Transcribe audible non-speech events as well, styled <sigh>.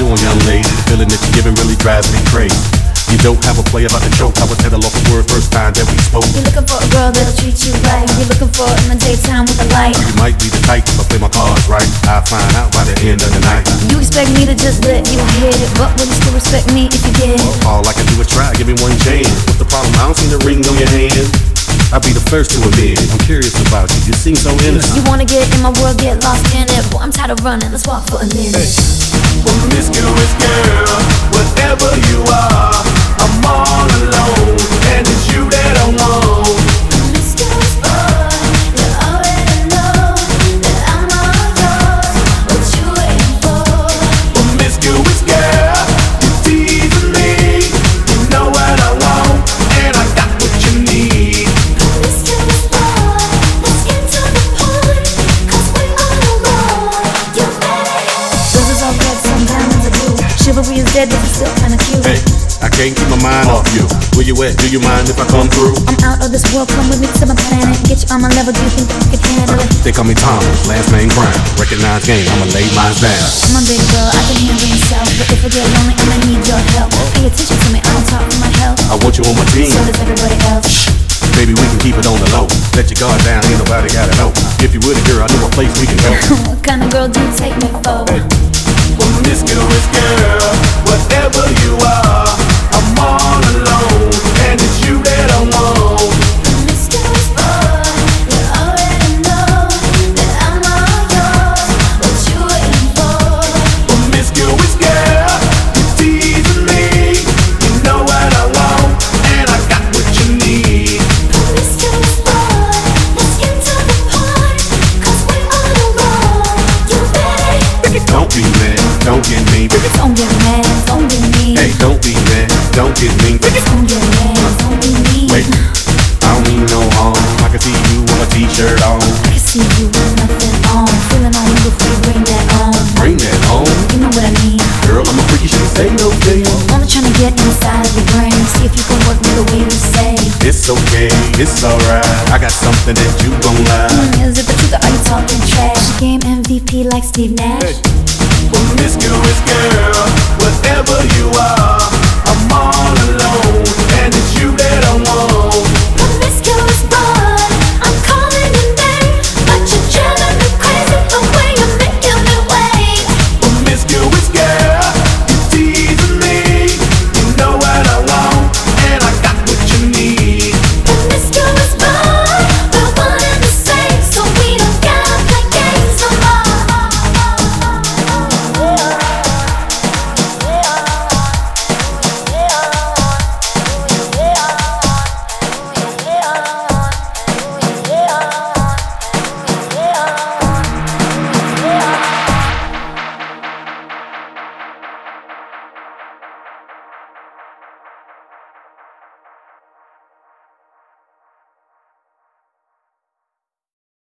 Doing, young lady? Feeling that you're giving really drives me crazy. You don't have a play about the choke. I was at a local word first time that we spoke. You're looking for a girl that'll treat you right. You're looking for in the daytime with the light. You might be the type if I play my cards right. I'll find out by the end of the night. You expect me to just let you hit it, but will you still respect me if you get it? All I can do is try, give me one chance. What's the problem? I don't see the ring on your hand. I'll be the first to admit. I'm curious about you. You seem so innocent. You wanna get in my world, get lost in it. Boy, I'm tired of running. Let's walk for a minute. Promiscuous girl, whatever you are, Chivalry is dead, but it's still kinda cute. Hey, I can't keep my mind off you. Where you at? Do you mind if I come through? I'm out of this world, come with me to my planet. Get you on my level, do you think that you can handle it? They call me Thomas, last name Crown. Recognize game, I'ma lay mine down. I'm a big girl, I can handle myself. But if I get lonely, I'ma need your help. Pay attention to me, I don't talk for my health. I want you on my team. So does everybody else. Baby, we can keep it on the low. Let your guard down, ain't nobody gotta know. If you would, girl, I know a place we can go. <laughs> What kind of girl do you take me for? Promiscuous girl, whatever you are, don't be mad, don't get mean. Don't get mad, don't be mean. Wait, I don't mean no harm. I can see you with a t-shirt on. I can see you with nothing on. Feeling on you before you bring that on. Bring that on. You know what I mean. Girl, I'm a freak, you shouldn't say no thing. Only trying to get inside of your brain. See if you can work me the way you say. It's okay, it's alright. I got something that you gon' like. Mm, Is it the truth or are you talking trash? Game MVP like Steve Nash. Promiscuous